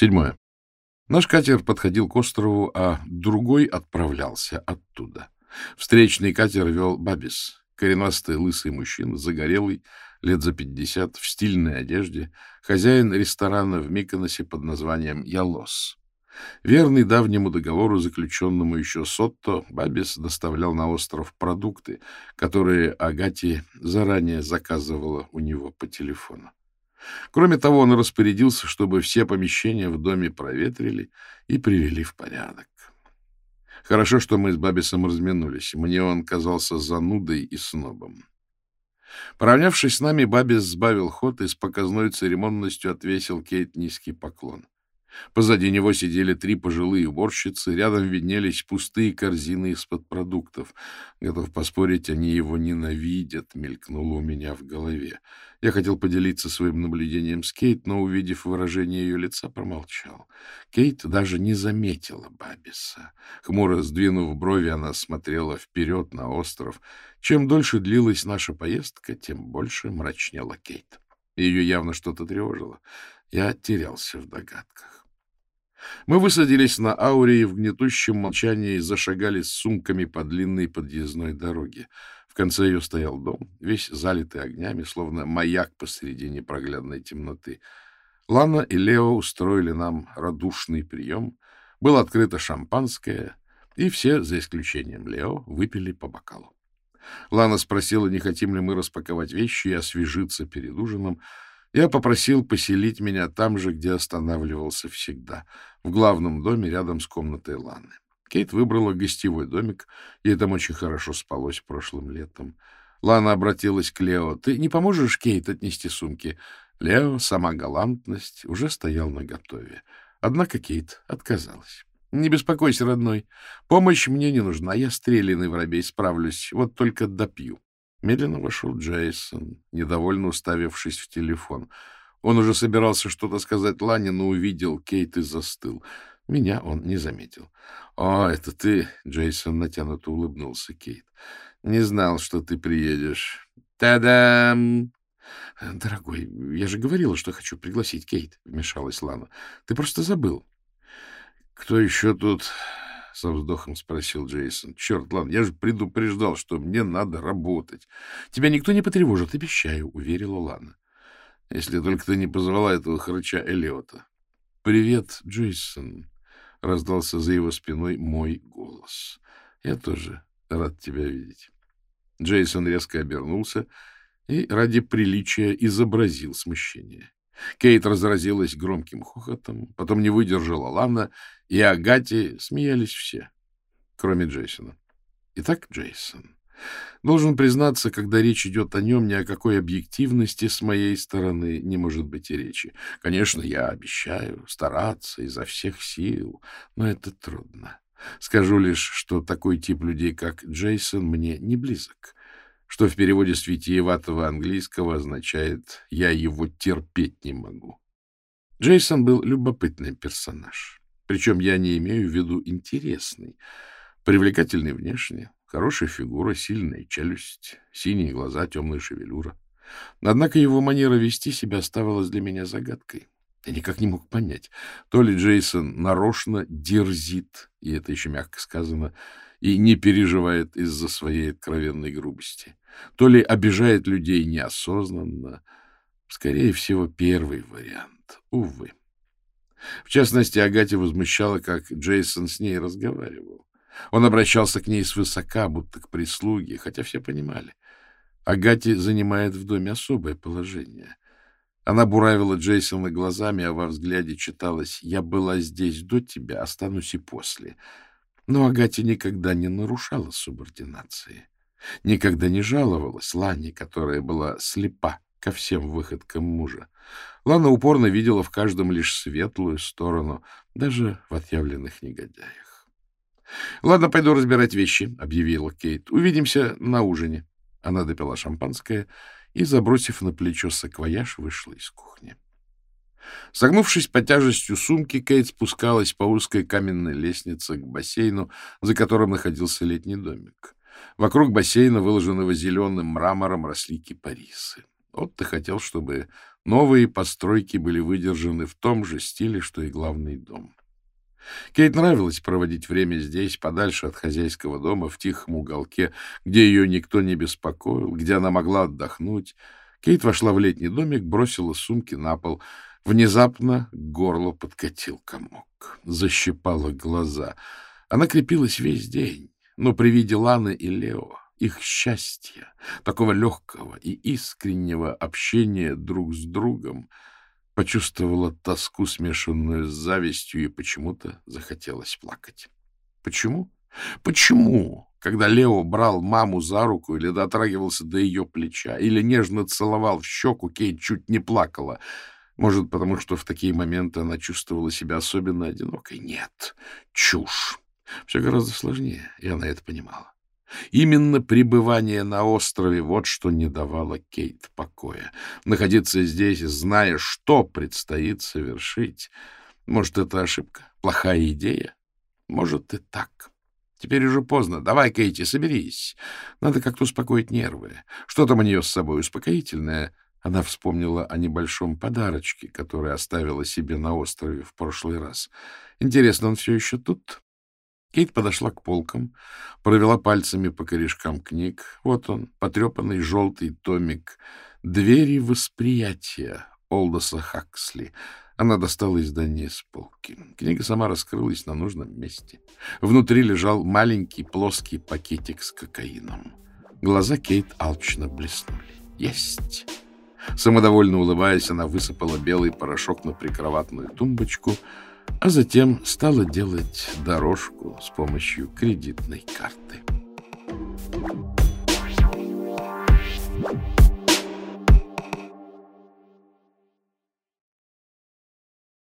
Седьмое. Наш катер подходил к острову, а другой отправлялся оттуда. Встречный катер вел Бабис, коренастый лысый мужчина, загорелый, лет за пятьдесят, в стильной одежде, хозяин ресторана в Миконосе под названием «Ялос». Верный давнему договору, заключенному еще Сотто, Бабис доставлял на остров продукты, которые Агати заранее заказывала у него по телефону. Кроме того, он распорядился, чтобы все помещения в доме проветрили и привели в порядок. Хорошо, что мы с Бабисом разминулись. Мне он казался занудой и снобом. Поравнявшись с нами, Бабис сбавил ход и с показной церемонностью отвесил Кейт низкий поклон. Позади него сидели три пожилые уборщицы, рядом виднелись пустые корзины из-под продуктов. Готов поспорить, они его ненавидят, мелькнуло у меня в голове. Я хотел поделиться своим наблюдением с Кейт, но, увидев выражение ее лица, промолчал. Кейт даже не заметила Бабиса. Хмуро сдвинув брови, она смотрела вперед на остров. Чем дольше длилась наша поездка, тем больше мрачнела Кейт. Ее явно что-то тревожило. Я терялся в догадках. Мы высадились на ауре и в гнетущем молчании зашагали с сумками по длинной подъездной дороге. В конце ее стоял дом, весь залитый огнями, словно маяк посреди непроглядной темноты. Лана и Лео устроили нам радушный прием. Было открыто шампанское, и все, за исключением Лео, выпили по бокалу. Лана спросила, не хотим ли мы распаковать вещи и освежиться перед ужином. Я попросил поселить меня там же, где останавливался всегда, в главном доме рядом с комнатой Ланы. Кейт выбрала гостевой домик, ей там очень хорошо спалось прошлым летом. Лана обратилась к Лео. — Ты не поможешь, Кейт, отнести сумки? Лео, сама галантность, уже стоял наготове. Однако Кейт отказалась. — Не беспокойся, родной. Помощь мне не нужна. Я стрелянный воробей, справлюсь. Вот только допью. Медленно вошел Джейсон, недовольно уставившись в телефон. Он уже собирался что-то сказать Лане, но увидел Кейт и застыл. Меня он не заметил. — О, это ты, — Джейсон натянуто улыбнулся Кейт. — Не знал, что ты приедешь. Та-дам! — Дорогой, я же говорила, что хочу пригласить Кейт, — вмешалась Лана. — Ты просто забыл. — Кто еще тут? — со вздохом спросил Джейсон. — Черт, ладно, я же предупреждал, что мне надо работать. — Тебя никто не потревожит, обещаю, — уверила Лана. — Если только ты не позвала этого хрыча Элиота. — Привет, Джейсон. — раздался за его спиной мой голос. — Я тоже рад тебя видеть. Джейсон резко обернулся и ради приличия изобразил смущение. Кейт разразилась громким хохотом, потом не выдержала Лана, и Агате смеялись все, кроме Джейсона. Итак, Джейсон. Должен признаться, когда речь идет о нем, ни о какой объективности с моей стороны не может быть и речи. Конечно, я обещаю стараться изо всех сил, но это трудно. Скажу лишь, что такой тип людей, как Джейсон, мне не близок, что в переводе с витиеватого английского означает «я его терпеть не могу». Джейсон был любопытный персонаж, причем я не имею в виду интересный, привлекательный внешне, Хорошая фигура, сильная челюсть, синие глаза, темная шевелюра. Однако его манера вести себя оставалась для меня загадкой. Я никак не мог понять, то ли Джейсон нарочно дерзит, и это еще мягко сказано, и не переживает из-за своей откровенной грубости, то ли обижает людей неосознанно. Скорее всего, первый вариант. Увы. В частности, Агате возмущало, как Джейсон с ней разговаривал. Он обращался к ней свысока, будто к прислуге, хотя все понимали. Агати занимает в доме особое положение. Она буравила Джейсона глазами, а во взгляде читалось «Я была здесь до тебя, останусь и после». Но Агати никогда не нарушала субординации. Никогда не жаловалась Лане, которая была слепа ко всем выходкам мужа. Лана упорно видела в каждом лишь светлую сторону, даже в отъявленных негодяях. — Ладно, пойду разбирать вещи, — объявила Кейт. — Увидимся на ужине. Она допила шампанское и, забросив на плечо саквояж, вышла из кухни. Согнувшись под тяжестью сумки, Кейт спускалась по узкой каменной лестнице к бассейну, за которым находился летний домик. Вокруг бассейна, выложенного зеленым мрамором, росли кипарисы. Отто хотел, чтобы Новые постройки были выдержаны в том же стиле, что и главный дом. Кейт нравилось проводить время здесь, подальше от хозяйского дома, в тихом уголке, где ее никто не беспокоил, где она могла отдохнуть. Кейт вошла в летний домик, бросила сумки на пол. Внезапно к горлу подкатил комок, защипала глаза. Она крепилась весь день, но при виде Ланы и Лео, их счастья, такого легкого и искреннего общения друг с другом, почувствовала тоску, смешанную с завистью, и почему-то захотелось плакать. Почему? Почему, когда Лео брал маму за руку или дотрагивался до ее плеча, или нежно целовал в щеку, Кейт чуть не плакала? Может, потому что в такие моменты она чувствовала себя особенно одинокой? Нет, чушь. Все гораздо сложнее, и она это понимала. Именно пребывание на острове — вот что не давало Кейт покоя. Находиться здесь, зная, что предстоит совершить. Может, это ошибка, плохая идея? Может, и так. Теперь уже поздно. Давай, Кейти, соберись. Надо как-то успокоить нервы. Что там у нее с собой успокоительное? Она вспомнила о небольшом подарочке, который оставила себе на острове в прошлый раз. Интересно, он все еще тут? Кейт подошла к полкам, провела пальцами по корешкам книг. Вот он, потрепанный желтый томик «Двери восприятия» Олдоса Хаксли. Она достала издание с полки. Книга сама раскрылась на нужном месте. Внутри лежал маленький плоский пакетик с кокаином. Глаза Кейт алчно блеснули. «Есть!» Самодовольно улыбаясь, она высыпала белый порошок на прикроватную тумбочку — а затем стала делать дорожку с помощью кредитной карты.